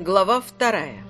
Глава вторая.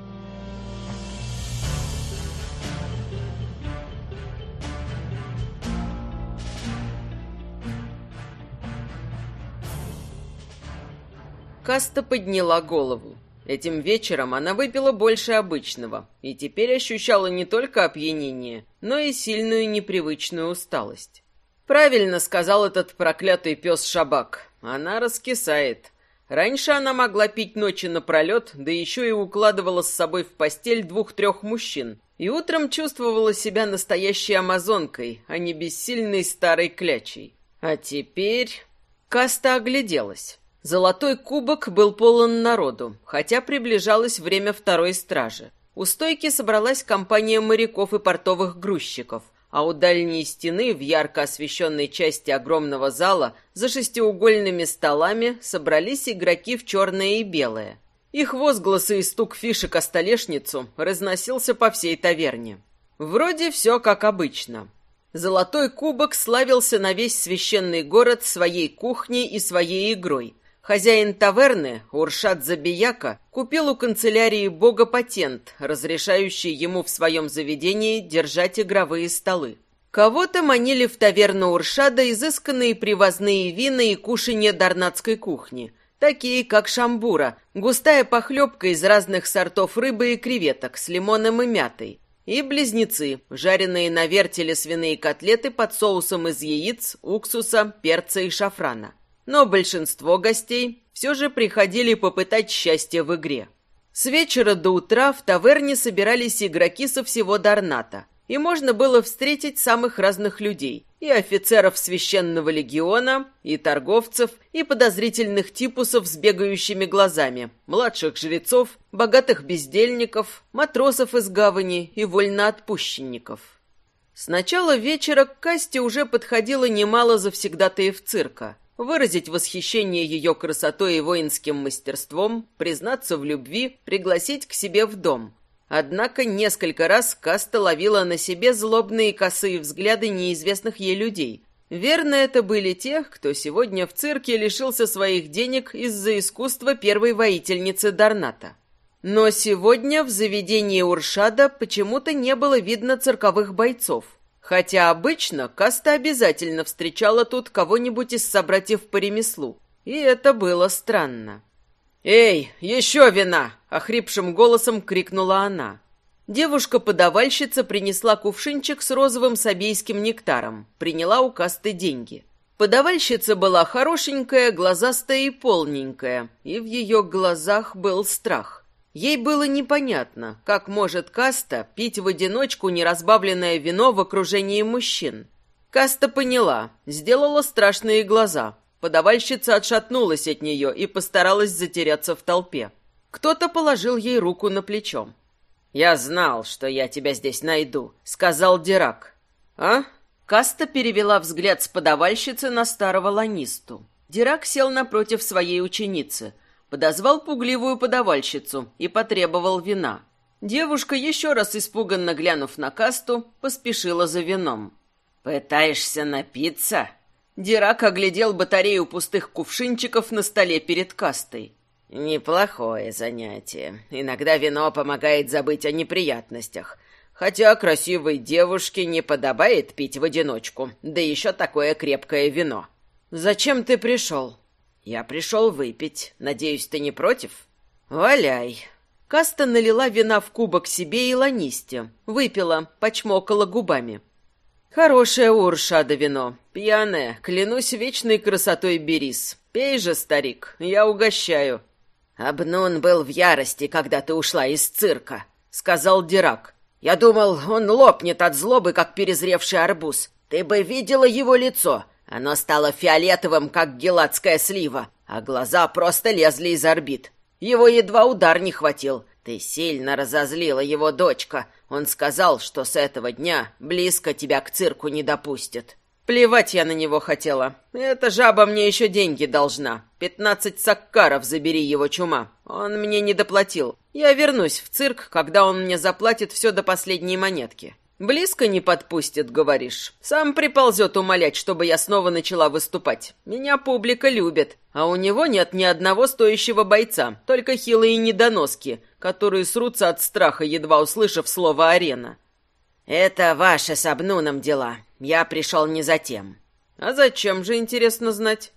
Каста подняла голову. Этим вечером она выпила больше обычного и теперь ощущала не только опьянение, но и сильную непривычную усталость. Правильно сказал этот проклятый пес Шабак. Она раскисает. Раньше она могла пить ночи напролет, да еще и укладывала с собой в постель двух-трех мужчин. И утром чувствовала себя настоящей амазонкой, а не бессильной старой клячей. А теперь... Каста огляделась. Золотой кубок был полон народу, хотя приближалось время второй стражи. У стойки собралась компания моряков и портовых грузчиков, а у дальней стены в ярко освещенной части огромного зала за шестиугольными столами собрались игроки в черное и белое. Их возгласы и стук фишек о столешницу разносился по всей таверне. Вроде все как обычно. Золотой кубок славился на весь священный город своей кухней и своей игрой, Хозяин таверны, Уршат Забияка, купил у канцелярии бога патент, разрешающий ему в своем заведении держать игровые столы. Кого-то манили в таверну Уршада изысканные привозные вина и кушанья дарнатской кухни, такие как шамбура, густая похлебка из разных сортов рыбы и креветок с лимоном и мятой, и близнецы, жареные на вертеле свиные котлеты под соусом из яиц, уксуса, перца и шафрана но большинство гостей все же приходили попытать счастье в игре. С вечера до утра в таверне собирались игроки со всего Дарната, и можно было встретить самых разных людей, и офицеров священного легиона, и торговцев, и подозрительных типусов с бегающими глазами, младших жрецов, богатых бездельников, матросов из гавани и вольноотпущенников. С начала вечера к касте уже подходило немало завсегдатаев цирка – выразить восхищение ее красотой и воинским мастерством, признаться в любви, пригласить к себе в дом. Однако несколько раз Каста ловила на себе злобные косые взгляды неизвестных ей людей. Верно, это были те, кто сегодня в цирке лишился своих денег из-за искусства первой воительницы Дарната. Но сегодня в заведении Уршада почему-то не было видно цирковых бойцов. Хотя обычно Каста обязательно встречала тут кого-нибудь из собратьев по ремеслу. И это было странно. «Эй, еще вина!» — охрипшим голосом крикнула она. Девушка-подавальщица принесла кувшинчик с розовым сабейским нектаром, приняла у Касты деньги. Подавальщица была хорошенькая, глазастая и полненькая, и в ее глазах был страх. Ей было непонятно, как может Каста пить в одиночку неразбавленное вино в окружении мужчин. Каста поняла, сделала страшные глаза. Подавальщица отшатнулась от нее и постаралась затеряться в толпе. Кто-то положил ей руку на плечо. «Я знал, что я тебя здесь найду», — сказал Дирак. «А?» Каста перевела взгляд с подавальщицы на старого ланисту. Дирак сел напротив своей ученицы — подозвал пугливую подавальщицу и потребовал вина. Девушка, еще раз испуганно глянув на касту, поспешила за вином. «Пытаешься напиться?» Дирак оглядел батарею пустых кувшинчиков на столе перед кастой. «Неплохое занятие. Иногда вино помогает забыть о неприятностях. Хотя красивой девушке не подобает пить в одиночку, да еще такое крепкое вино». «Зачем ты пришел?» «Я пришел выпить. Надеюсь, ты не против?» «Валяй». Каста налила вина в кубок себе и ланисте. Выпила, почмокала губами. «Хорошее у Уршада вино. Пьяное, клянусь вечной красотой Берис. Пей же, старик, я угощаю». «Абнун был в ярости, когда ты ушла из цирка», — сказал Дирак. «Я думал, он лопнет от злобы, как перезревший арбуз. Ты бы видела его лицо. Оно стало фиолетовым, как гелатская слива, а глаза просто лезли из орбит. Его едва удар не хватил. Ты сильно разозлила его дочка. Он сказал, что с этого дня близко тебя к цирку не допустит. Плевать я на него хотела. Эта жаба мне еще деньги должна. Пятнадцать саккаров забери его чума. Он мне не доплатил. Я вернусь в цирк, когда он мне заплатит все до последней монетки. Близко не подпустит, говоришь. Сам приползет умолять, чтобы я снова начала выступать. Меня публика любит, а у него нет ни одного стоящего бойца, только хилые недоноски, которые срутся от страха, едва услышав слово «арена». «Это ваши с Обнуном дела. Я пришел не за тем». «А зачем же, интересно знать?»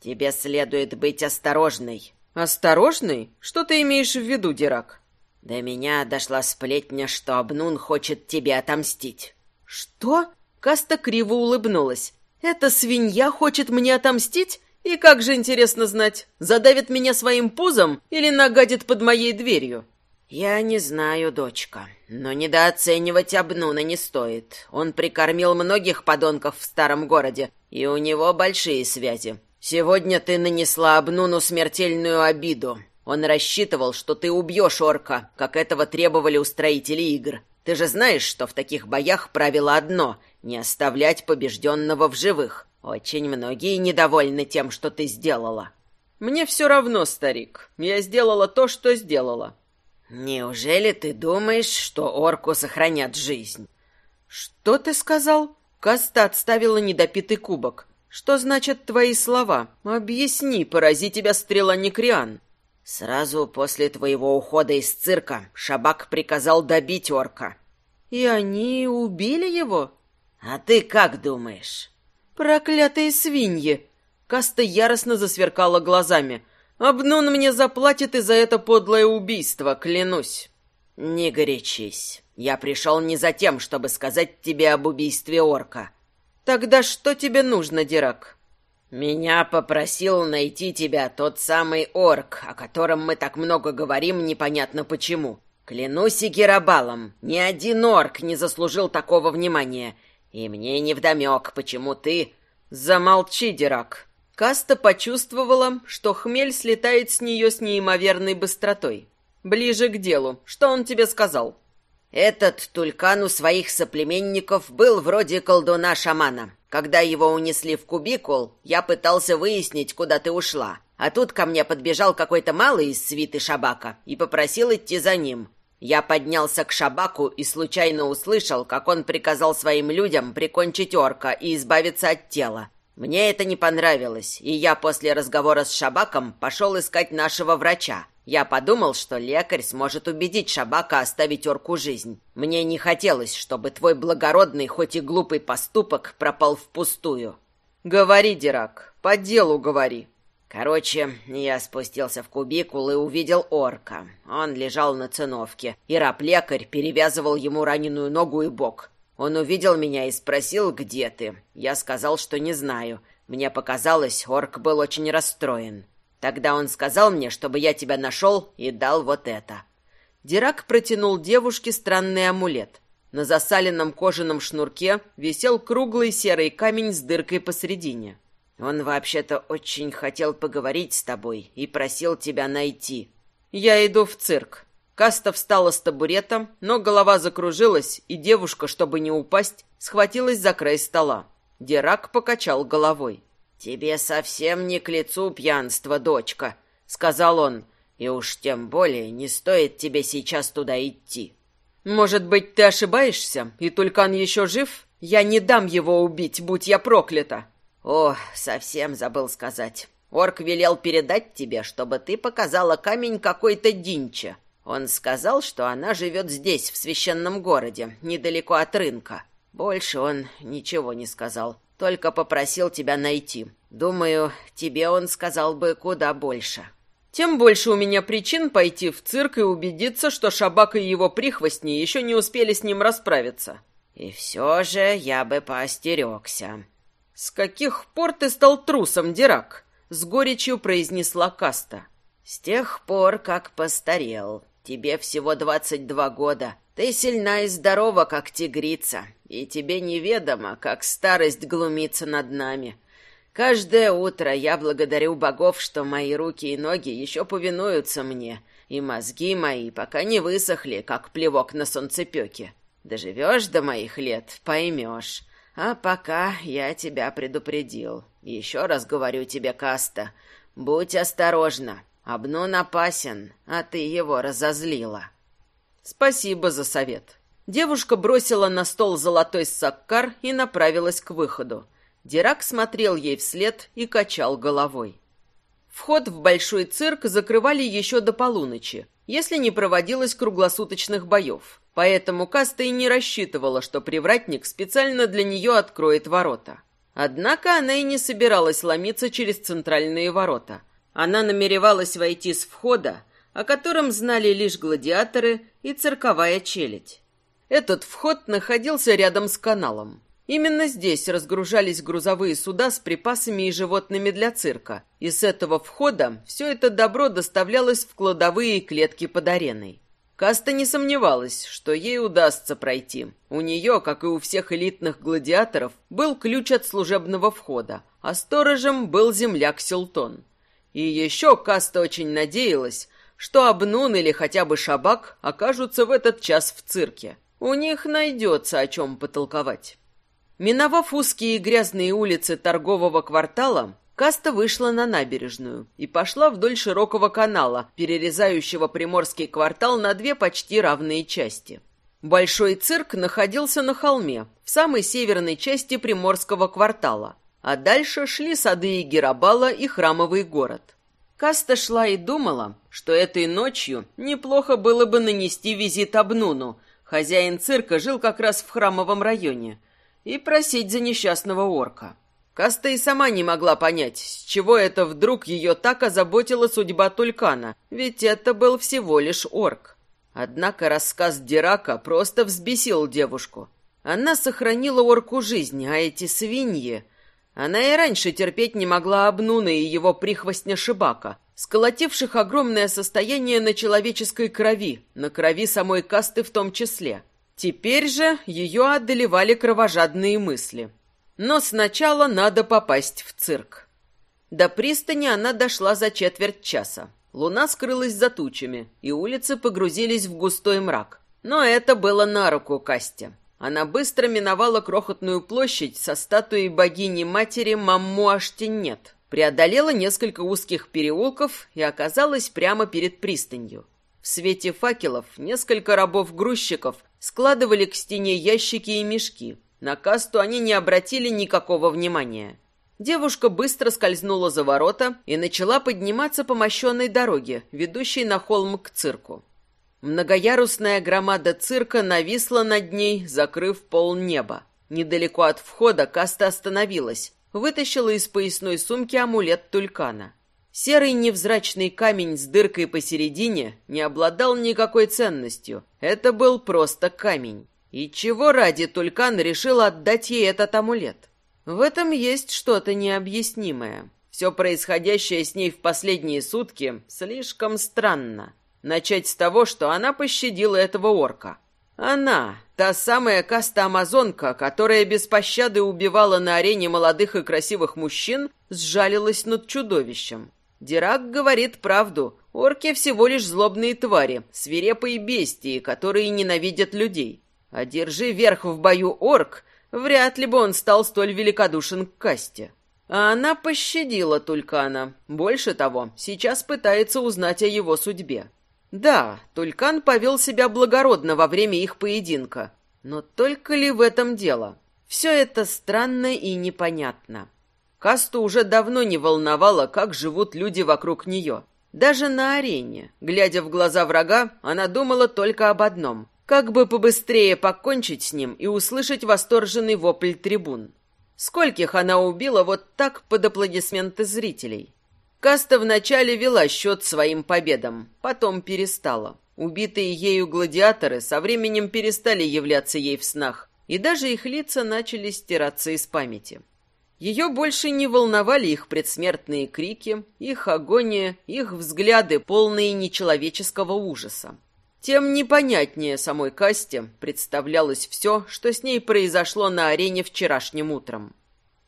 «Тебе следует быть осторожной». «Осторожной? Что ты имеешь в виду, Дирак?» До меня дошла сплетня, что Обнун хочет тебе отомстить. Что? Каста криво улыбнулась. Эта свинья хочет мне отомстить? И как же интересно знать, задавит меня своим пузом или нагадит под моей дверью? Я не знаю, дочка, но недооценивать Обнуна не стоит. Он прикормил многих подонков в старом городе, и у него большие связи. Сегодня ты нанесла Обнуну смертельную обиду. Он рассчитывал, что ты убьешь орка, как этого требовали устроители игр. Ты же знаешь, что в таких боях правило одно — не оставлять побежденного в живых. Очень многие недовольны тем, что ты сделала. Мне все равно, старик. Я сделала то, что сделала. Неужели ты думаешь, что орку сохранят жизнь? Что ты сказал? Каста отставила недопитый кубок. Что значат твои слова? Объясни, порази тебя стрела Некриан. Сразу после твоего ухода из цирка Шабак приказал добить орка. И они убили его? А ты как думаешь? Проклятые свиньи! Каста яростно засверкала глазами. Обнун мне заплатит и за это подлое убийство, клянусь. Не горячись. Я пришел не за тем, чтобы сказать тебе об убийстве орка. Тогда что тебе нужно, Дирак? «Меня попросил найти тебя тот самый орк, о котором мы так много говорим, непонятно почему. Клянусь и Герабалом, ни один орк не заслужил такого внимания. И мне невдомек, почему ты...» «Замолчи, Дирак». Каста почувствовала, что хмель слетает с нее с неимоверной быстротой. «Ближе к делу. Что он тебе сказал?» «Этот Тулькан у своих соплеменников был вроде колдуна-шамана. Когда его унесли в кубикул, я пытался выяснить, куда ты ушла. А тут ко мне подбежал какой-то малый из свиты Шабака и попросил идти за ним. Я поднялся к Шабаку и случайно услышал, как он приказал своим людям прикончить орка и избавиться от тела. Мне это не понравилось, и я после разговора с Шабаком пошел искать нашего врача. Я подумал, что лекарь сможет убедить Шабака оставить орку жизнь. Мне не хотелось, чтобы твой благородный, хоть и глупый поступок пропал впустую. Говори, Дирак, по делу говори. Короче, я спустился в кубикул и увидел орка. Он лежал на циновке, и раб-лекарь перевязывал ему раненую ногу и бок. Он увидел меня и спросил, где ты. Я сказал, что не знаю. Мне показалось, орк был очень расстроен. Тогда он сказал мне, чтобы я тебя нашел и дал вот это». Дирак протянул девушке странный амулет. На засаленном кожаном шнурке висел круглый серый камень с дыркой посередине. «Он вообще-то очень хотел поговорить с тобой и просил тебя найти». «Я иду в цирк». Каста встала с табурета, но голова закружилась, и девушка, чтобы не упасть, схватилась за край стола. Дирак покачал головой. «Тебе совсем не к лицу пьянство, дочка», — сказал он. «И уж тем более не стоит тебе сейчас туда идти». «Может быть, ты ошибаешься, и Тулькан еще жив? Я не дам его убить, будь я проклята!» «О, совсем забыл сказать. Орк велел передать тебе, чтобы ты показала камень какой-то Динче. Он сказал, что она живет здесь, в священном городе, недалеко от рынка. Больше он ничего не сказал. Только попросил тебя найти. Думаю, тебе он сказал бы куда больше. Тем больше у меня причин пойти в цирк и убедиться, что Шабак и его прихвостни еще не успели с ним расправиться. И все же я бы поостерегся. С каких пор ты стал трусом, Дирак? С горечью произнесла Каста. С тех пор, как постарел. Тебе всего двадцать два года. Ты сильна и здорова, как тигрица, и тебе неведомо, как старость глумится над нами. Каждое утро я благодарю богов, что мои руки и ноги еще повинуются мне, и мозги мои пока не высохли, как плевок на солнцепеке. Доживешь до моих лет, поймешь. А пока я тебя предупредил. Еще раз говорю тебе, Каста, будь осторожна. Обнун опасен, а ты его разозлила. Спасибо за совет. Девушка бросила на стол золотой саккар и направилась к выходу. Дирак смотрел ей вслед и качал головой. Вход в большой цирк закрывали еще до полуночи, если не проводилось круглосуточных боев. Поэтому Каста и не рассчитывала, что привратник специально для нее откроет ворота. Однако она и не собиралась ломиться через центральные ворота. Она намеревалась войти с входа, о котором знали лишь гладиаторы и цирковая челядь. Этот вход находился рядом с каналом. Именно здесь разгружались грузовые суда с припасами и животными для цирка, и с этого входа все это добро доставлялось в кладовые и клетки под ареной. Каста не сомневалась, что ей удастся пройти. У нее, как и у всех элитных гладиаторов, был ключ от служебного входа, а сторожем был земляк Силтон. И еще Каста очень надеялась, что Абнун или хотя бы Шабак окажутся в этот час в цирке. У них найдется о чем потолковать. Миновав узкие и грязные улицы торгового квартала, Каста вышла на набережную и пошла вдоль широкого канала, перерезающего приморский квартал на две почти равные части. Большой цирк находился на холме, в самой северной части приморского квартала, а дальше шли сады Герабала и храмовый город. Каста шла и думала, что этой ночью неплохо было бы нанести визит Абнуну, хозяин цирка жил как раз в храмовом районе, и просить за несчастного орка. Каста и сама не могла понять, с чего это вдруг ее так озаботила судьба Тулькана, ведь это был всего лишь орк. Однако рассказ Дирака просто взбесил девушку. Она сохранила орку жизнь, а эти свиньи... Она и раньше терпеть не могла Абнуна и его прихвостня Шибака, сколотивших огромное состояние на человеческой крови, на крови самой касты в том числе. Теперь же ее одолевали кровожадные мысли. Но сначала надо попасть в цирк. До пристани она дошла за четверть часа. Луна скрылась за тучами, и улицы погрузились в густой мрак. Но это было на руку Касте. Она быстро миновала крохотную площадь со статуей богини-матери Мамму Аштинет, преодолела несколько узких переулков и оказалась прямо перед пристанью. В свете факелов несколько рабов-грузчиков складывали к стене ящики и мешки. На касту они не обратили никакого внимания. Девушка быстро скользнула за ворота и начала подниматься по мощенной дороге, ведущей на холм к цирку. Многоярусная громада цирка нависла над ней, закрыв пол неба. Недалеко от входа Каста остановилась, вытащила из поясной сумки амулет тулькана. Серый невзрачный камень с дыркой посередине не обладал никакой ценностью. Это был просто камень. И чего ради Тулькан решил отдать ей этот амулет? В этом есть что-то необъяснимое. Все происходящее с ней в последние сутки слишком странно. Начать с того, что она пощадила этого орка. Она, та самая каста-амазонка, которая без пощады убивала на арене молодых и красивых мужчин, сжалилась над чудовищем. Дирак говорит правду. Орки всего лишь злобные твари, свирепые бестии, которые ненавидят людей. Одержи верх в бою орк, вряд ли бы он стал столь великодушен к касте. А она пощадила Тулькана. Больше того, сейчас пытается узнать о его судьбе. Да, Тулькан повел себя благородно во время их поединка. Но только ли в этом дело? Все это странно и непонятно. Касту уже давно не волновало, как живут люди вокруг нее. Даже на арене, глядя в глаза врага, она думала только об одном — как бы побыстрее покончить с ним и услышать восторженный вопль трибун. Скольких она убила вот так под аплодисменты зрителей? Каста вначале вела счет своим победам, потом перестала. Убитые ею гладиаторы со временем перестали являться ей в снах, и даже их лица начали стираться из памяти. Ее больше не волновали их предсмертные крики, их агония, их взгляды, полные нечеловеческого ужаса. Тем непонятнее самой Касте представлялось все, что с ней произошло на арене вчерашним утром.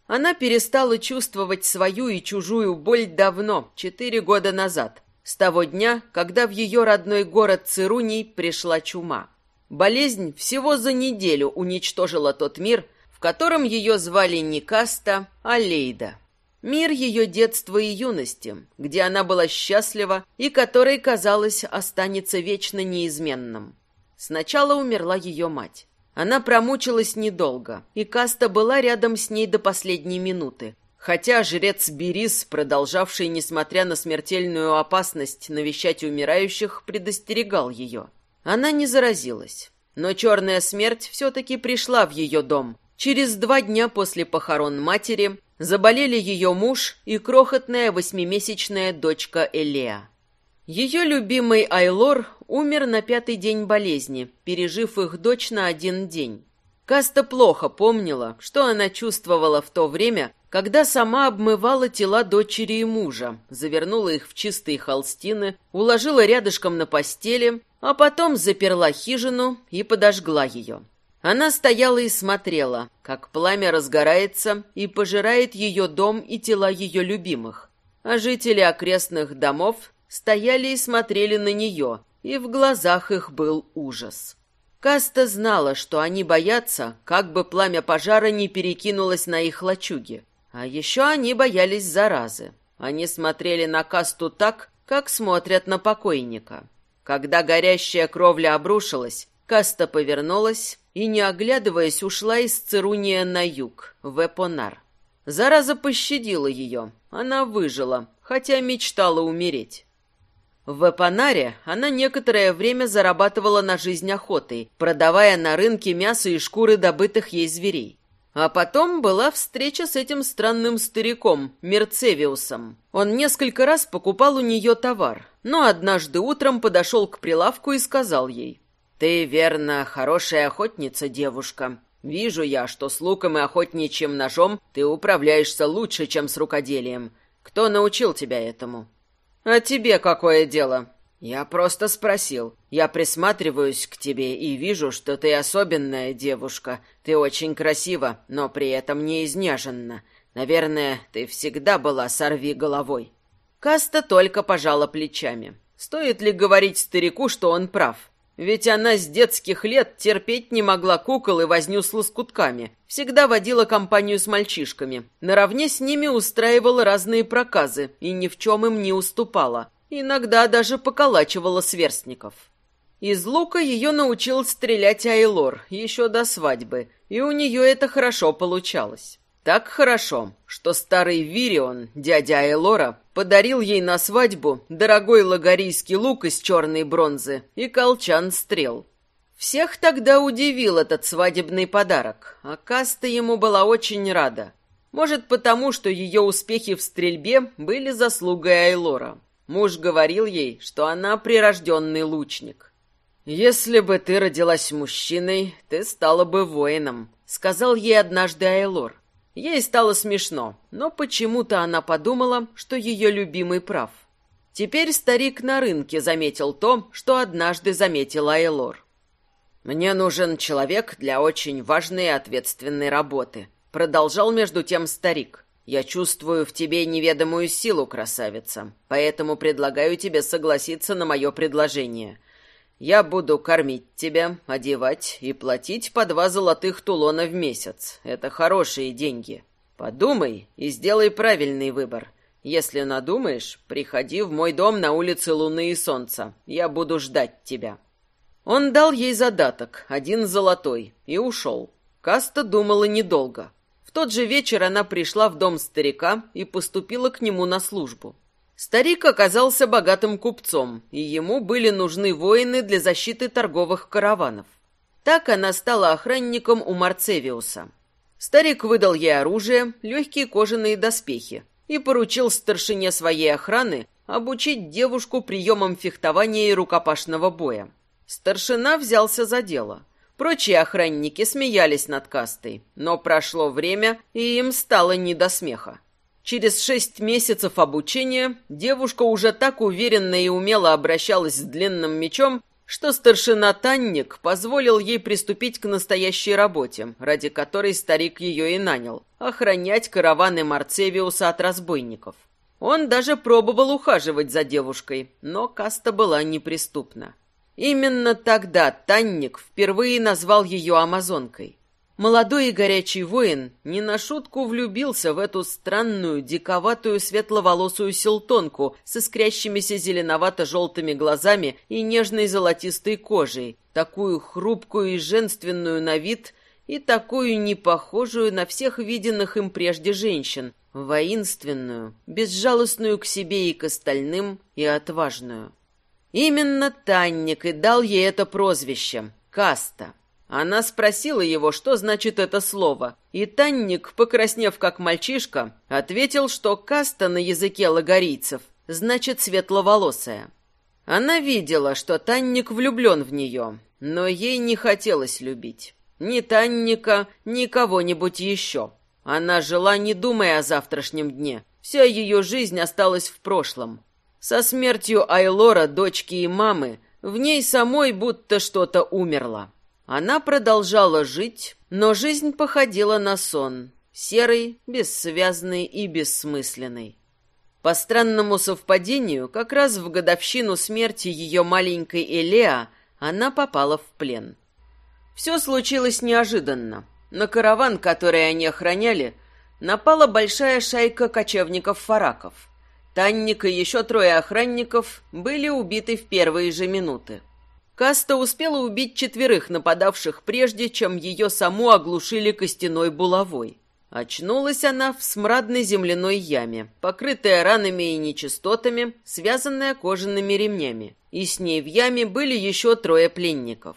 Она перестала чувствовать свою и чужую боль давно, четыре года назад, с того дня, когда в ее родной город Цируний пришла чума. Болезнь всего за неделю уничтожила тот мир, в котором ее звали не Каста, а Лейда. Мир ее детства и юности, где она была счастлива и который, казалось, останется вечно неизменным. Сначала умерла ее мать. Она промучилась недолго, и Каста была рядом с ней до последней минуты, Хотя жрец Берис, продолжавший, несмотря на смертельную опасность, навещать умирающих, предостерегал ее. Она не заразилась. Но черная смерть все-таки пришла в ее дом. Через два дня после похорон матери заболели ее муж и крохотная восьмимесячная дочка Элеа. Ее любимый Айлор умер на пятый день болезни, пережив их дочь на один день. Каста плохо помнила, что она чувствовала в то время, когда сама обмывала тела дочери и мужа, завернула их в чистые холстины, уложила рядышком на постели, а потом заперла хижину и подожгла ее. Она стояла и смотрела, как пламя разгорается и пожирает ее дом и тела ее любимых. А жители окрестных домов стояли и смотрели на нее, и в глазах их был ужас. Каста знала, что они боятся, как бы пламя пожара не перекинулось на их лачуги. А еще они боялись заразы. Они смотрели на касту так, как смотрят на покойника. Когда горящая кровля обрушилась, каста повернулась и, не оглядываясь, ушла из Цируния на юг, в Эпонар. Зараза пощадила ее. Она выжила, хотя мечтала умереть. В Эпонаре она некоторое время зарабатывала на жизнь охотой, продавая на рынке мясо и шкуры добытых ей зверей. А потом была встреча с этим странным стариком, Мерцевиусом. Он несколько раз покупал у нее товар, но однажды утром подошел к прилавку и сказал ей, «Ты, верно, хорошая охотница, девушка. Вижу я, что с луком и охотничьим ножом ты управляешься лучше, чем с рукоделием. Кто научил тебя этому?» «А тебе какое дело?» «Я просто спросил. Я присматриваюсь к тебе и вижу, что ты особенная девушка. Ты очень красива, но при этом не изнеженна. Наверное, ты всегда была сорви головой». Каста только пожала плечами. Стоит ли говорить старику, что он прав? Ведь она с детских лет терпеть не могла кукол и возню с лоскутками. Всегда водила компанию с мальчишками. Наравне с ними устраивала разные проказы и ни в чем им не уступала. Иногда даже поколачивала сверстников. Из лука ее научил стрелять Айлор еще до свадьбы, и у нее это хорошо получалось. Так хорошо, что старый Вирион, дядя Айлора, подарил ей на свадьбу дорогой лагорийский лук из черной бронзы и колчан стрел. Всех тогда удивил этот свадебный подарок, а Каста ему была очень рада. Может, потому, что ее успехи в стрельбе были заслугой Айлора. Муж говорил ей, что она прирожденный лучник. «Если бы ты родилась мужчиной, ты стала бы воином», — сказал ей однажды Айлор. Ей стало смешно, но почему-то она подумала, что ее любимый прав. Теперь старик на рынке заметил то, что однажды заметил Айлор. «Мне нужен человек для очень важной и ответственной работы», — продолжал между тем старик. Я чувствую в тебе неведомую силу, красавица, поэтому предлагаю тебе согласиться на мое предложение. Я буду кормить тебя, одевать и платить по два золотых тулона в месяц. Это хорошие деньги. Подумай и сделай правильный выбор. Если надумаешь, приходи в мой дом на улице Луны и Солнца. Я буду ждать тебя». Он дал ей задаток, один золотой, и ушел. Каста думала недолго тот же вечер она пришла в дом старика и поступила к нему на службу. Старик оказался богатым купцом, и ему были нужны воины для защиты торговых караванов. Так она стала охранником у Марцевиуса. Старик выдал ей оружие, легкие кожаные доспехи и поручил старшине своей охраны обучить девушку приемам фехтования и рукопашного боя. Старшина взялся за дело. Прочие охранники смеялись над кастой, но прошло время, и им стало не до смеха. Через шесть месяцев обучения девушка уже так уверенно и умело обращалась с длинным мечом, что старшина Танник позволил ей приступить к настоящей работе, ради которой старик ее и нанял – охранять караваны Марцевиуса от разбойников. Он даже пробовал ухаживать за девушкой, но каста была неприступна. Именно тогда Танник впервые назвал ее амазонкой. Молодой и горячий воин не на шутку влюбился в эту странную, диковатую светловолосую селтонку с искрящимися зеленовато-желтыми глазами и нежной золотистой кожей, такую хрупкую и женственную на вид и такую непохожую на всех виденных им прежде женщин, воинственную, безжалостную к себе и к остальным и отважную. Именно Танник и дал ей это прозвище — Каста. Она спросила его, что значит это слово, и Танник, покраснев как мальчишка, ответил, что каста на языке лагорийцев значит светловолосая. Она видела, что Танник влюблен в нее, но ей не хотелось любить. Ни Танника, ни кого-нибудь еще. Она жила, не думая о завтрашнем дне. Вся ее жизнь осталась в прошлом. Со смертью Айлора, дочки и мамы, в ней самой будто что-то умерло. Она продолжала жить, но жизнь походила на сон, серый, бессвязный и бессмысленный. По странному совпадению, как раз в годовщину смерти ее маленькой Элеа она попала в плен. Все случилось неожиданно. На караван, который они охраняли, напала большая шайка кочевников-фараков. Танник и еще трое охранников были убиты в первые же минуты. Каста успела убить четверых нападавших прежде, чем ее саму оглушили костяной булавой. Очнулась она в смрадной земляной яме, покрытая ранами и нечистотами, связанная кожаными ремнями. И с ней в яме были еще трое пленников.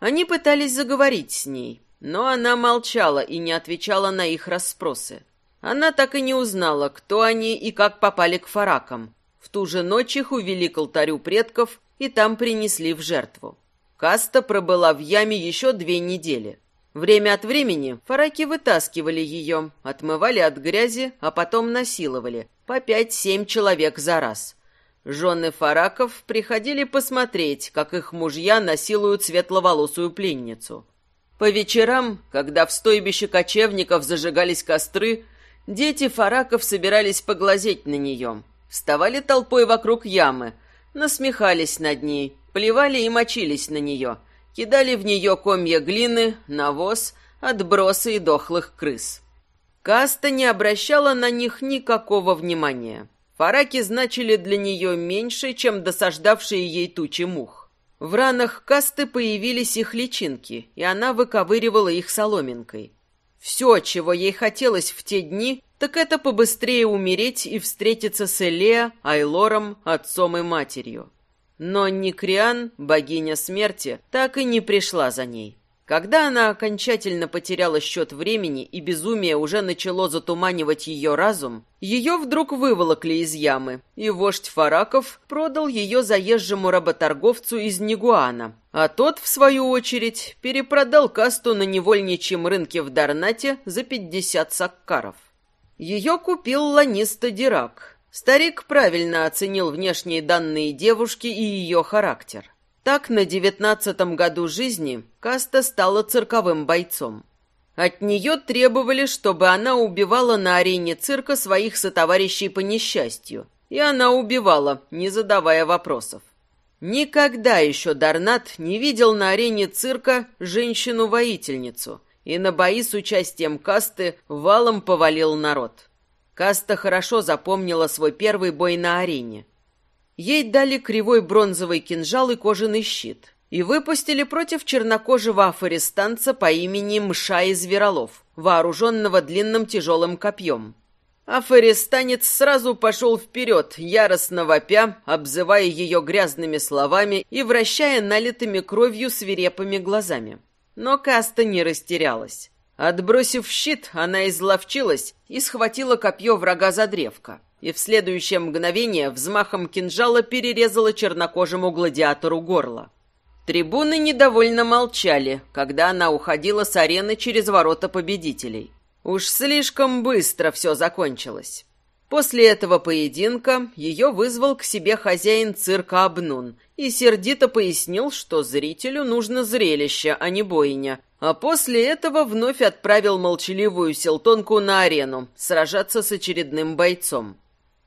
Они пытались заговорить с ней, но она молчала и не отвечала на их расспросы. Она так и не узнала, кто они и как попали к фаракам. В ту же ночь их увели к алтарю предков, и там принесли в жертву. Каста пробыла в яме еще две недели. Время от времени фараки вытаскивали ее, отмывали от грязи, а потом насиловали, по пять-семь человек за раз. Жены фараков приходили посмотреть, как их мужья насилуют светловолосую пленницу. По вечерам, когда в стойбище кочевников зажигались костры, дети фараков собирались поглазеть на нее. Вставали толпой вокруг ямы – насмехались над ней, плевали и мочились на нее, кидали в нее комья глины, навоз, отбросы и дохлых крыс. Каста не обращала на них никакого внимания. Фараки значили для нее меньше, чем досаждавшие ей тучи мух. В ранах касты появились их личинки, и она выковыривала их соломинкой. Все, чего ей хотелось в те дни, так это побыстрее умереть и встретиться с Элеа, Айлором, отцом и матерью. Но Никриан, богиня смерти, так и не пришла за ней. Когда она окончательно потеряла счет времени и безумие уже начало затуманивать ее разум, ее вдруг выволокли из ямы, и вождь Фараков продал ее заезжему работорговцу из Нигуана, а тот, в свою очередь, перепродал касту на невольничьем рынке в Дарнате за пятьдесят саккаров. Ее купил Ланиста Дирак. Старик правильно оценил внешние данные девушки и ее характер. Так, на девятнадцатом году жизни Каста стала цирковым бойцом. От нее требовали, чтобы она убивала на арене цирка своих сотоварищей по несчастью. И она убивала, не задавая вопросов. Никогда еще Дарнат не видел на арене цирка женщину-воительницу, и на бои с участием касты валом повалил народ. Каста хорошо запомнила свой первый бой на арене. Ей дали кривой бронзовый кинжал и кожаный щит и выпустили против чернокожего афористанца по имени Мша из Зверолов, вооруженного длинным тяжелым копьем. Афористанец сразу пошел вперед, яростно вопя, обзывая ее грязными словами и вращая налитыми кровью свирепыми глазами. Но Каста не растерялась. Отбросив щит, она изловчилась и схватила копье врага за древко. И в следующее мгновение взмахом кинжала перерезала чернокожему гладиатору горло. Трибуны недовольно молчали, когда она уходила с арены через ворота победителей. Уж слишком быстро все закончилось. После этого поединка ее вызвал к себе хозяин цирка Абнун и сердито пояснил, что зрителю нужно зрелище, а не бойня, а после этого вновь отправил молчаливую селтонку на арену сражаться с очередным бойцом.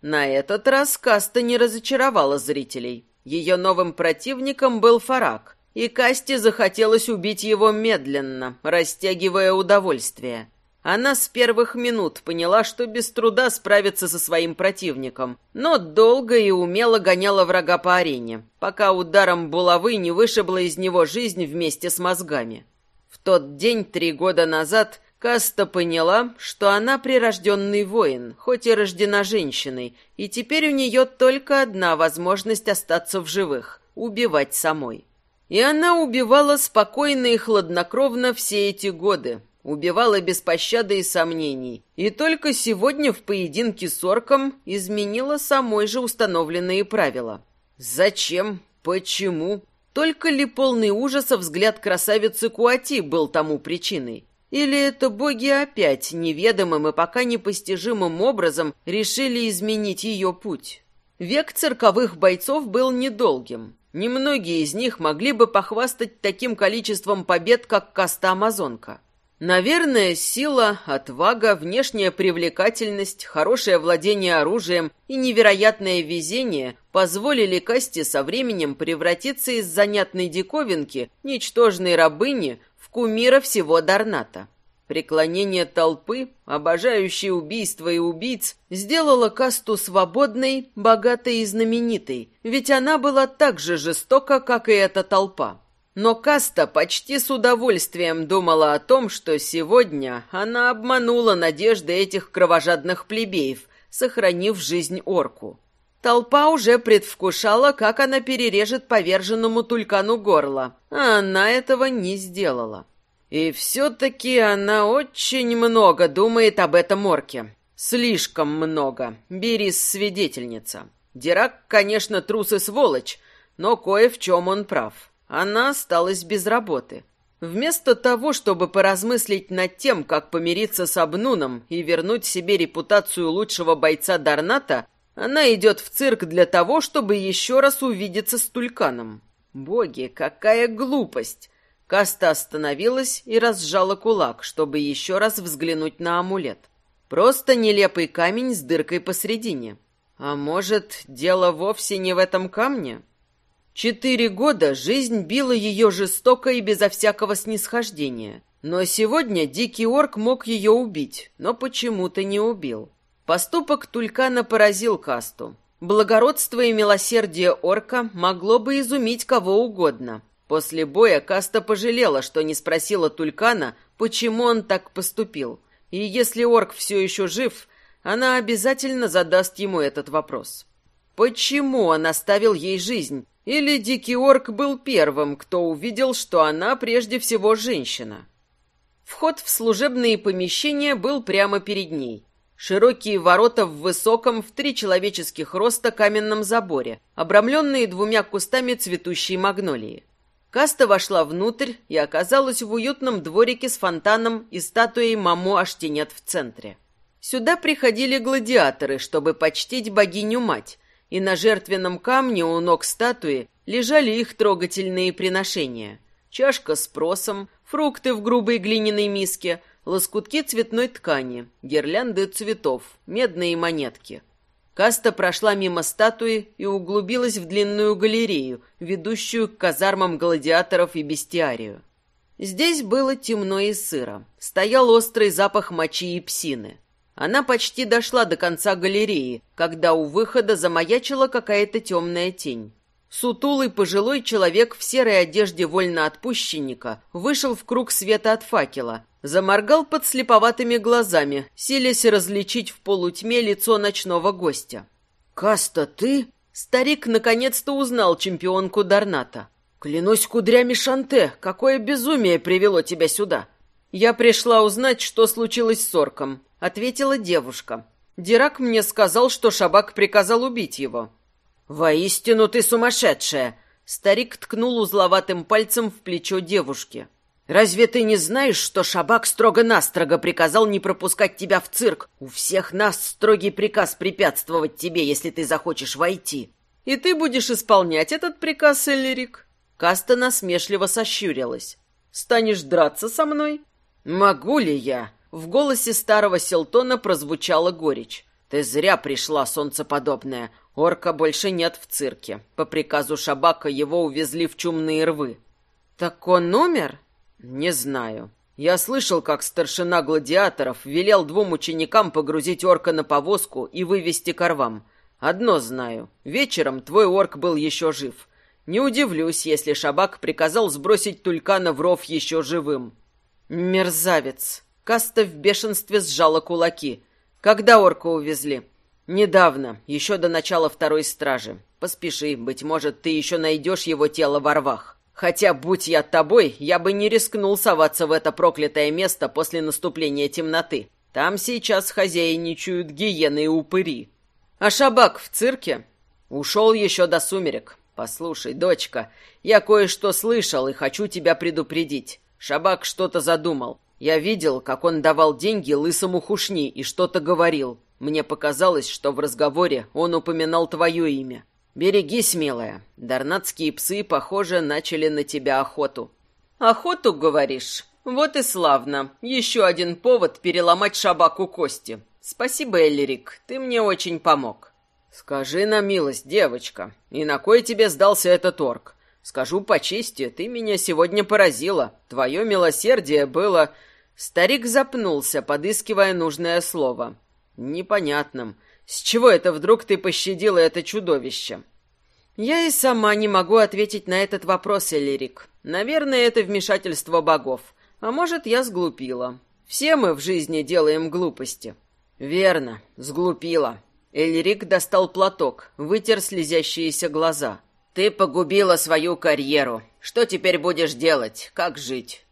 На этот раз Каста не разочаровала зрителей. Ее новым противником был Фарак, И Касте захотелось убить его медленно, растягивая удовольствие. Она с первых минут поняла, что без труда справится со своим противником, но долго и умело гоняла врага по арене, пока ударом булавы не вышибла из него жизнь вместе с мозгами. В тот день, три года назад, Каста поняла, что она прирожденный воин, хоть и рождена женщиной, и теперь у нее только одна возможность остаться в живых — убивать самой. И она убивала спокойно и хладнокровно все эти годы, убивала без пощады и сомнений, и только сегодня в поединке с орком изменила самой же установленные правила. Зачем? Почему? Только ли полный ужаса взгляд красавицы Куати был тому причиной? Или это боги опять неведомым и пока непостижимым образом решили изменить ее путь? Век цирковых бойцов был недолгим. Немногие из них могли бы похвастать таким количеством побед, как Каста Амазонка. Наверное, сила, отвага, внешняя привлекательность, хорошее владение оружием и невероятное везение позволили Касте со временем превратиться из занятной диковинки, ничтожной рабыни, кумира всего Дарната. Преклонение толпы, обожающей убийства и убийц, сделало касту свободной, богатой и знаменитой, ведь она была так же жестока, как и эта толпа. Но каста почти с удовольствием думала о том, что сегодня она обманула надежды этих кровожадных плебеев, сохранив жизнь орку. Толпа уже предвкушала, как она перережет поверженному тулькану горло, а она этого не сделала. И все-таки она очень много думает об этом орке. Слишком много. Берис свидетельница. Дирак, конечно, трус и сволочь, но кое в чем он прав. Она осталась без работы. Вместо того, чтобы поразмыслить над тем, как помириться с Абнуном и вернуть себе репутацию лучшего бойца Дарната, она идет в цирк для того, чтобы еще раз увидеться с Тульканом. Боги, какая глупость! Каста остановилась и разжала кулак, чтобы еще раз взглянуть на амулет. Просто нелепый камень с дыркой посредине. А может, дело вовсе не в этом камне? Четыре года жизнь била ее жестоко и безо всякого снисхождения. Но сегодня дикий орк мог ее убить, но почему-то не убил. Поступок Тулькана поразил Касту. Благородство и милосердие орка могло бы изумить кого угодно. После боя Каста пожалела, что не спросила Тулькана, почему он так поступил. И если орк все еще жив, она обязательно задаст ему этот вопрос. Почему он оставил ей жизнь? Или дикий орк был первым, кто увидел, что она прежде всего женщина? Вход в служебные помещения был прямо перед ней. Широкие ворота в высоком, в три человеческих роста каменном заборе, обрамленные двумя кустами цветущей магнолии. Каста вошла внутрь и оказалась в уютном дворике с фонтаном и статуей Маму Аштинет в центре. Сюда приходили гладиаторы, чтобы почтить богиню-мать, и на жертвенном камне у ног статуи лежали их трогательные приношения. Чашка с просом, фрукты в грубой глиняной миске, лоскутки цветной ткани, гирлянды цветов, медные монетки. Каста прошла мимо статуи и углубилась в длинную галерею, ведущую к казармам гладиаторов и бестиарию. Здесь было темно и сыро. Стоял острый запах мочи и псины. Она почти дошла до конца галереи, когда у выхода замаячила какая-то темная тень. Сутулый пожилой человек в серой одежде вольноотпущенника вышел в круг света от факела, заморгал под слеповатыми глазами, силясь различить в полутьме лицо ночного гостя. «Каста, ты?» Старик наконец-то узнал чемпионку Дарната. «Клянусь кудрями Шанте, какое безумие привело тебя сюда!» «Я пришла узнать, что случилось с орком», — ответила девушка. «Дирак мне сказал, что Шабак приказал убить его». «Воистину ты сумасшедшая!» Старик ткнул узловатым пальцем в плечо девушки. «Разве ты не знаешь, что Шабак строго-настрого приказал не пропускать тебя в цирк? У всех нас строгий приказ препятствовать тебе, если ты захочешь войти». «И ты будешь исполнять этот приказ, Эллирик?» Каста насмешливо сощурилась. «Станешь драться со мной?» «Могу ли я?» В голосе старого Селтона прозвучала горечь. «Ты зря пришла, солнцеподобная. Орка больше нет в цирке. По приказу Шабака его увезли в чумные рвы. Так он умер? Не знаю. Я слышал, как старшина гладиаторов велел двум ученикам погрузить орка на повозку и вывести к орвам. Одно знаю. Вечером твой орк был еще жив. Не удивлюсь, если Шабак приказал сбросить Тулькана в ров еще живым. Мерзавец. Каста в бешенстве сжала кулаки. Когда орка увезли? Недавно, еще до начала второй стражи. Поспеши, быть может, ты еще найдешь его тело во рвах. Хотя, будь я тобой, я бы не рискнул соваться в это проклятое место после наступления темноты. Там сейчас хозяйничают гиены и упыри. А Шабак в цирке? Ушел еще до сумерек. Послушай, дочка, я кое-что слышал и хочу тебя предупредить. Шабак что-то задумал. Я видел, как он давал деньги лысому хушни и что-то говорил. Мне показалось, что в разговоре он упоминал твое имя. Берегись, милая. Дарнатские псы, похоже, начали на тебя охоту. Охоту, говоришь? Вот и славно. Еще один повод переломать шабаку кости. Спасибо, Эллирик, ты мне очень помог. Скажи на милость, девочка, и на кой тебе сдался этот орк? Скажу по чести, ты меня сегодня поразила. Твое милосердие было... Старик запнулся, подыскивая нужное слово непонятным. С чего это вдруг ты пощадила это чудовище? Я и сама не могу ответить на этот вопрос, Элирик. Наверное, это вмешательство богов. А может, я сглупила. Все мы в жизни делаем глупости. Верно, сглупила. Эльрик достал платок, вытер слезящиеся глаза. Ты погубила свою карьеру. Что теперь будешь делать? Как жить?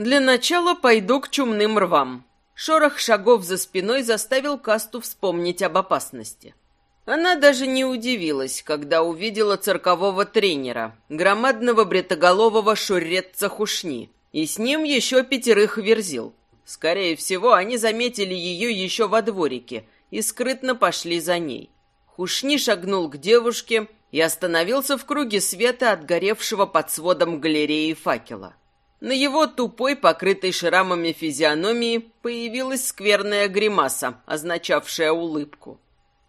Для начала пойду к чумным рвам. Шорох шагов за спиной заставил Касту вспомнить об опасности. Она даже не удивилась, когда увидела циркового тренера, громадного бретоголового шурретца Хушни, и с ним еще пятерых верзил. Скорее всего, они заметили ее еще во дворике и скрытно пошли за ней. Хушни шагнул к девушке и остановился в круге света от горевшего под сводом галереи факела. На его тупой, покрытой шрамами физиономии появилась скверная гримаса, означавшая улыбку.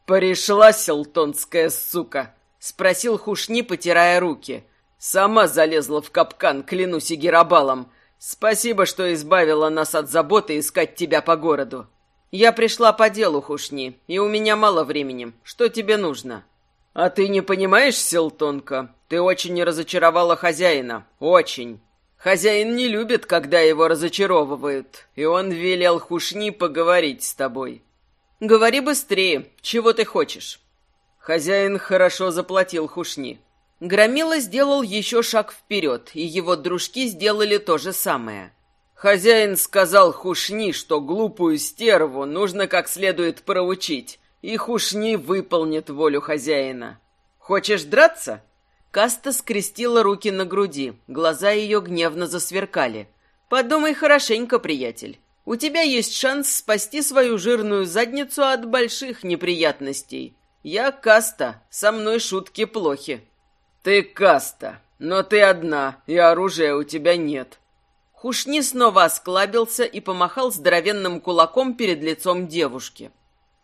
«Пришла селтонская сука!» — спросил Хушни, потирая руки. «Сама залезла в капкан, клянусь Игерабалом. Спасибо, что избавила нас от заботы искать тебя по городу». «Я пришла по делу, Хушни, и у меня мало времени. Что тебе нужно?» «А ты не понимаешь, Селтонка? Ты очень разочаровала хозяина. Очень. Хозяин не любит, когда его разочаровывают, и он велел Хушни поговорить с тобой. Говори быстрее, чего ты хочешь? Хозяин хорошо заплатил Хушни. Громила сделал еще шаг вперед, и его дружки сделали то же самое. Хозяин сказал Хушни, что глупую стерву нужно как следует проучить, и Хушни выполнит волю хозяина. Хочешь драться? Каста скрестила руки на груди, глаза ее гневно засверкали. «Подумай хорошенько, приятель. У тебя есть шанс спасти свою жирную задницу от больших неприятностей. Я Каста, со мной шутки плохи». «Ты Каста, но ты одна, и оружия у тебя нет». Хушни снова осклабился и помахал здоровенным кулаком перед лицом девушки.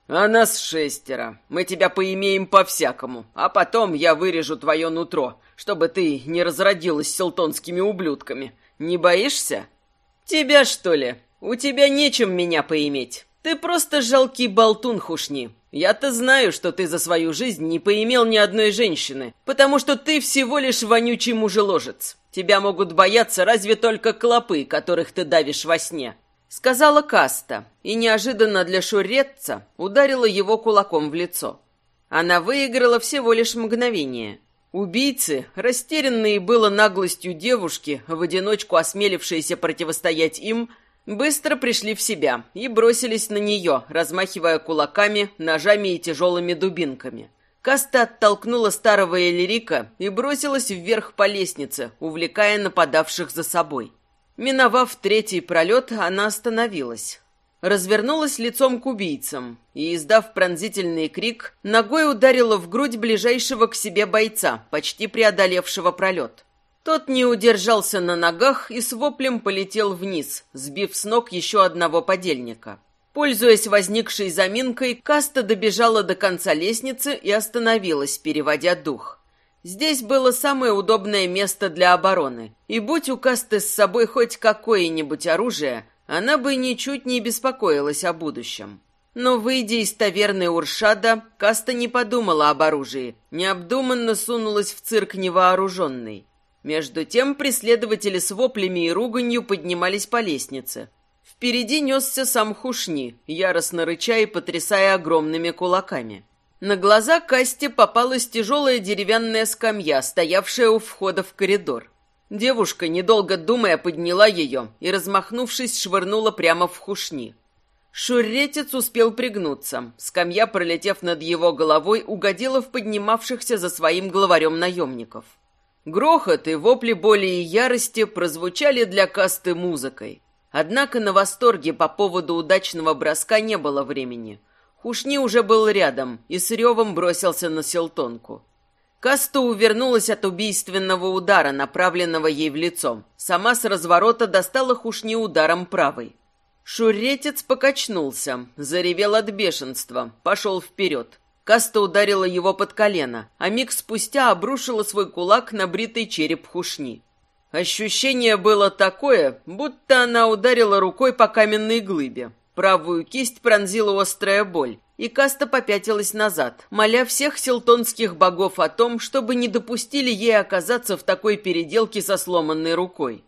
«А нас шестеро. Мы тебя поимеем по-всякому, а потом я вырежу твое нутро, чтобы ты не разродилась селтонскими ублюдками. Не боишься?» «Тебя, что ли? У тебя нечем меня поиметь. Ты просто жалкий болтун, Хушни. Я-то знаю, что ты за свою жизнь не поимел ни одной женщины, потому что ты всего лишь вонючий мужеложец. Тебя могут бояться разве только клопы, которых ты давишь во сне». — сказала Каста, и неожиданно для Шуретца ударила его кулаком в лицо. Она выиграла всего лишь мгновение. Убийцы, растерянные было наглостью девушки, в одиночку осмелившиеся противостоять им, быстро пришли в себя и бросились на нее, размахивая кулаками, ножами и тяжелыми дубинками. Каста оттолкнула старого Элирика и бросилась вверх по лестнице, увлекая нападавших за собой. Миновав третий пролет, она остановилась. Развернулась лицом к убийцам и, издав пронзительный крик, ногой ударила в грудь ближайшего к себе бойца, почти преодолевшего пролет. Тот не удержался на ногах и с воплем полетел вниз, сбив с ног еще одного подельника. Пользуясь возникшей заминкой, Каста добежала до конца лестницы и остановилась, переводя дух. Здесь было самое удобное место для обороны, и будь у Касты с собой хоть какое-нибудь оружие, она бы ничуть не беспокоилась о будущем. Но, выйдя из таверны Уршада, Каста не подумала об оружии, необдуманно сунулась в цирк невооруженной. Между тем преследователи с воплями и руганью поднимались по лестнице. Впереди несся сам Хушни, яростно рыча и потрясая огромными кулаками. На глаза Касте попалась тяжелая деревянная скамья, стоявшая у входа в коридор. Девушка, недолго думая, подняла ее и, размахнувшись, швырнула прямо в Хушни. Шурретец успел пригнуться. Скамья, пролетев над его головой, угодила в поднимавшихся за своим главарем наемников. Грохот и вопли боли и ярости прозвучали для касты музыкой. Однако на восторге по поводу удачного броска не было времени. Хушни уже был рядом и с ревом бросился на селтонку. Каста увернулась от убийственного удара, направленного ей в лицо. Сама с разворота достала Хушни ударом правой. Шуретец покачнулся, заревел от бешенства, пошел вперед. Каста ударила его под колено, а миг спустя обрушила свой кулак на бритый череп Хушни. Ощущение было такое, будто она ударила рукой по каменной глыбе. Правую кисть пронзила острая боль, и Каста попятилась назад, моля всех селтонских богов о том, чтобы не допустили ей оказаться в такой переделке со сломанной рукой.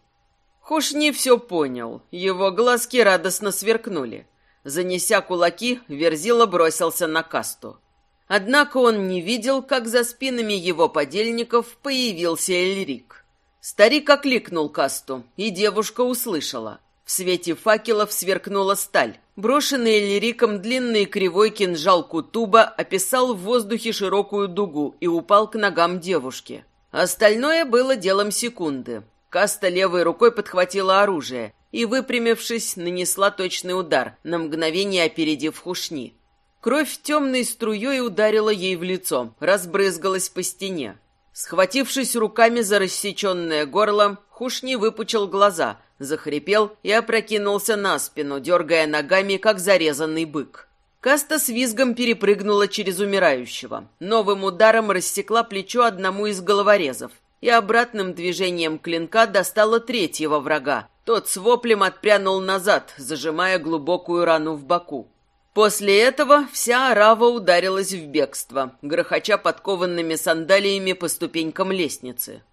Хушни все понял, его глазки радостно сверкнули. Занеся кулаки, Верзила бросился на Касту. Однако он не видел, как за спинами его подельников появился Эльрик. Старик окликнул Касту, и девушка услышала — в свете факелов сверкнула сталь. Брошенный лириком длинный кривой кинжал Кутуба описал в воздухе широкую дугу и упал к ногам девушки. Остальное было делом секунды. Каста левой рукой подхватила оружие и, выпрямившись, нанесла точный удар, на мгновение опередив Хушни. Кровь темной струей ударила ей в лицо, разбрызгалась по стене. Схватившись руками за рассеченное горло, Хушни выпучил глаза, захрипел и опрокинулся на спину, дергая ногами, как зарезанный бык. Каста с визгом перепрыгнула через умирающего. Новым ударом рассекла плечо одному из головорезов и обратным движением клинка достала третьего врага. Тот с воплем отпрянул назад, зажимая глубокую рану в боку. После этого вся арава ударилась в бегство, грохоча подкованными сандалиями по ступенькам лестницы.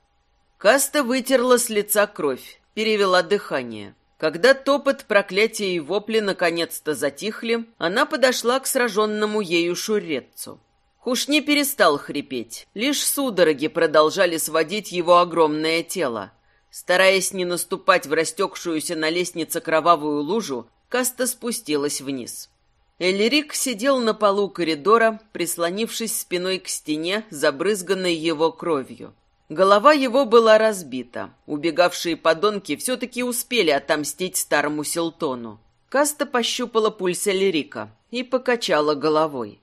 Каста вытерла с лица кровь, перевела дыхание. Когда топот, проклятия и вопли наконец-то затихли, она подошла к сраженному ею шурецу. Хуш не перестал хрипеть, лишь судороги продолжали сводить его огромное тело. Стараясь не наступать в растекшуюся на лестнице кровавую лужу, Каста спустилась вниз. Эльрик сидел на полу коридора, прислонившись спиной к стене, забрызганной его кровью. Голова его была разбита. Убегавшие подонки все-таки успели отомстить старому Силтону. Каста пощупала пульс Эльрика и покачала головой.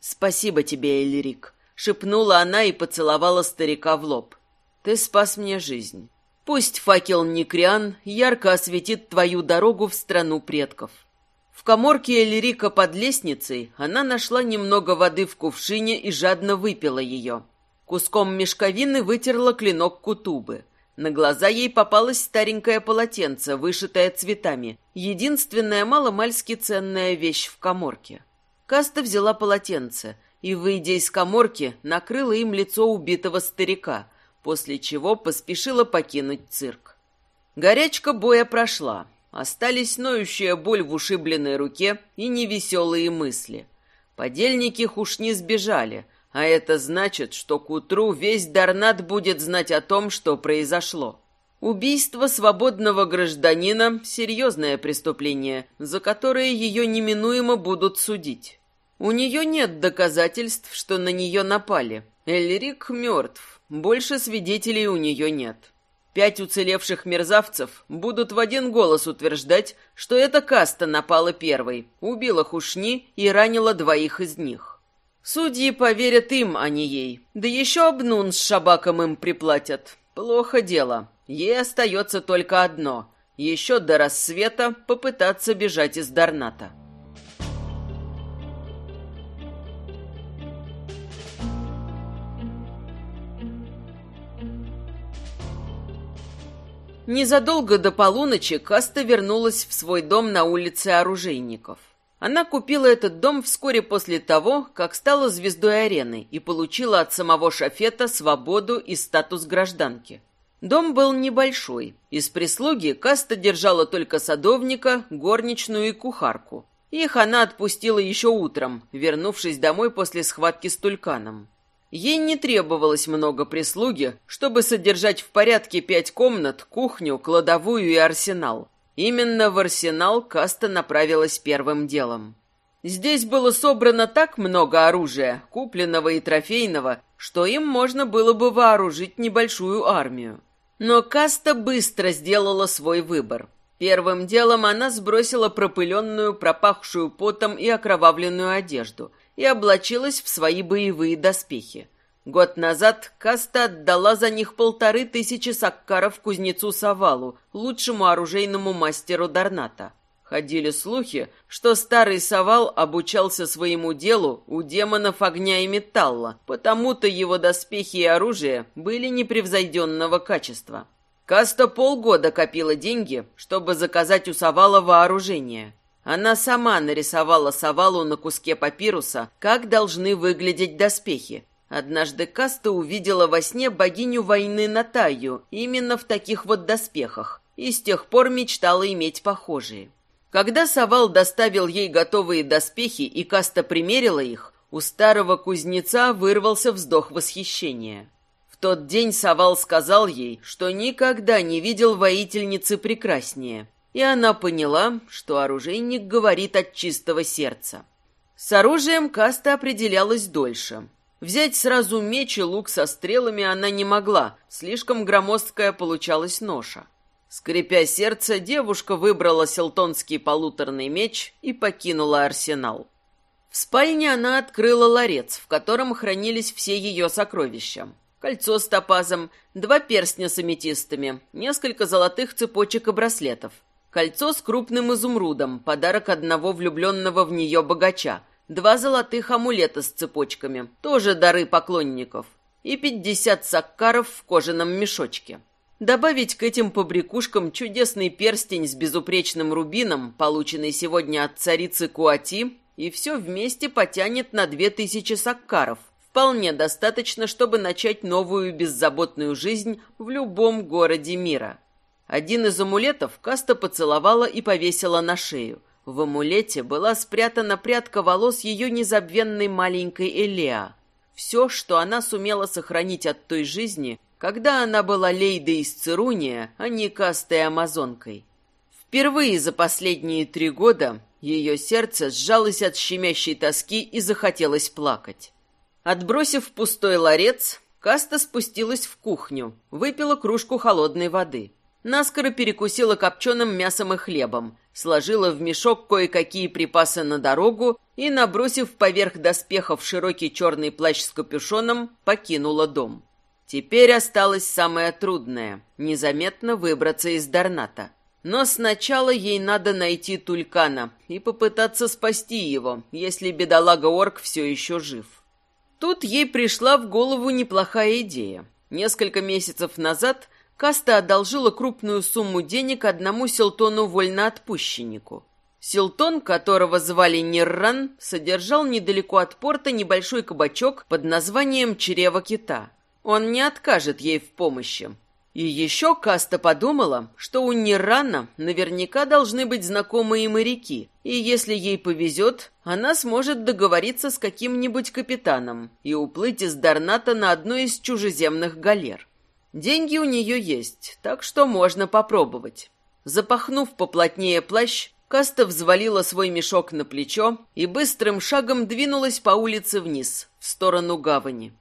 «Спасибо тебе, Эльрик», — шепнула она и поцеловала старика в лоб. «Ты спас мне жизнь. Пусть факел Никриан ярко осветит твою дорогу в страну предков». В коморке Эльрика под лестницей она нашла немного воды в кувшине и жадно выпила ее. Куском мешковины вытерла клинок кутубы. На глаза ей попалось старенькое полотенце, вышитое цветами. Единственная маломальски ценная вещь в коморке. Каста взяла полотенце и, выйдя из коморки, накрыла им лицо убитого старика, после чего поспешила покинуть цирк. Горячка боя прошла. Остались ноющая боль в ушибленной руке и невеселые мысли. Подельники хуш не сбежали — а это значит, что к утру весь Дарнат будет знать о том, что произошло. Убийство свободного гражданина – серьезное преступление, за которое ее неминуемо будут судить. У нее нет доказательств, что на нее напали. Эльрик мертв, больше свидетелей у нее нет. Пять уцелевших мерзавцев будут в один голос утверждать, что эта каста напала первой, убила Хушни и ранила двоих из них. Судьи поверят им, а не ей. Да еще обнун с шабаком им приплатят. Плохо дело. Ей остается только одно. Еще до рассвета попытаться бежать из Дарната. Незадолго до полуночи Каста вернулась в свой дом на улице Оружейников. Она купила этот дом вскоре после того, как стала звездой арены и получила от самого Шафета свободу и статус гражданки. Дом был небольшой. Из прислуги Каста держала только садовника, горничную и кухарку. Их она отпустила еще утром, вернувшись домой после схватки с Тульканом. Ей не требовалось много прислуги, чтобы содержать в порядке пять комнат, кухню, кладовую и арсенал. Именно в арсенал Каста направилась первым делом. Здесь было собрано так много оружия, купленного и трофейного, что им можно было бы вооружить небольшую армию. Но Каста быстро сделала свой выбор. Первым делом она сбросила пропыленную, пропахшую потом и окровавленную одежду и облачилась в свои боевые доспехи. Год назад Каста отдала за них полторы тысячи саккаров кузнецу Савалу, лучшему оружейному мастеру Дарната. Ходили слухи, что старый Савал обучался своему делу у демонов огня и металла, потому-то его доспехи и оружие были непревзойденного качества. Каста полгода копила деньги, чтобы заказать у Савала вооружение. Она сама нарисовала Савалу на куске папируса, как должны выглядеть доспехи, Однажды Каста увидела во сне богиню войны Натаю именно в таких вот доспехах, и с тех пор мечтала иметь похожие. Когда Савал доставил ей готовые доспехи и Каста примерила их, у старого кузнеца вырвался вздох восхищения. В тот день Савал сказал ей, что никогда не видел воительницы прекраснее, и она поняла, что оружейник говорит от чистого сердца. С оружием Каста определялась дольше. Взять сразу меч и лук со стрелами она не могла, слишком громоздкая получалась ноша. Скрипя сердце, девушка выбрала селтонский полуторный меч и покинула арсенал. В спальне она открыла ларец, в котором хранились все ее сокровища. Кольцо с топазом, два перстня с аметистами, несколько золотых цепочек и браслетов. Кольцо с крупным изумрудом, подарок одного влюбленного в нее богача, два золотых амулета с цепочками, тоже дары поклонников, и пятьдесят саккаров в кожаном мешочке. Добавить к этим побрякушкам чудесный перстень с безупречным рубином, полученный сегодня от царицы Куати, и все вместе потянет на две тысячи саккаров. Вполне достаточно, чтобы начать новую беззаботную жизнь в любом городе мира. Один из амулетов Каста поцеловала и повесила на шею. В амулете была спрятана прядка волос ее незабвенной маленькой Элеа. Все, что она сумела сохранить от той жизни, когда она была Лейдой из Цируния, а не кастой амазонкой. Впервые за последние три года ее сердце сжалось от щемящей тоски и захотелось плакать. Отбросив пустой ларец, Каста спустилась в кухню, выпила кружку холодной воды. Наскоро перекусила копченым мясом и хлебом, сложила в мешок кое-какие припасы на дорогу и, набросив поверх доспехов широкий черный плащ с капюшоном, покинула дом. Теперь осталось самое трудное — незаметно выбраться из Дарната. Но сначала ей надо найти Тулькана и попытаться спасти его, если бедолага-орк все еще жив. Тут ей пришла в голову неплохая идея. Несколько месяцев назад Каста одолжила крупную сумму денег одному селтону-вольноотпущеннику. Селтон, которого звали Нерран, содержал недалеко от порта небольшой кабачок под названием «Чрево кита». Он не откажет ей в помощи. И еще Каста подумала, что у Неррана наверняка должны быть знакомые моряки, и если ей повезет, она сможет договориться с каким-нибудь капитаном и уплыть из Дарната на одной из чужеземных галер. Деньги у нее есть, так что можно попробовать. Запахнув поплотнее плащ, Каста взвалила свой мешок на плечо и быстрым шагом двинулась по улице вниз, в сторону гавани.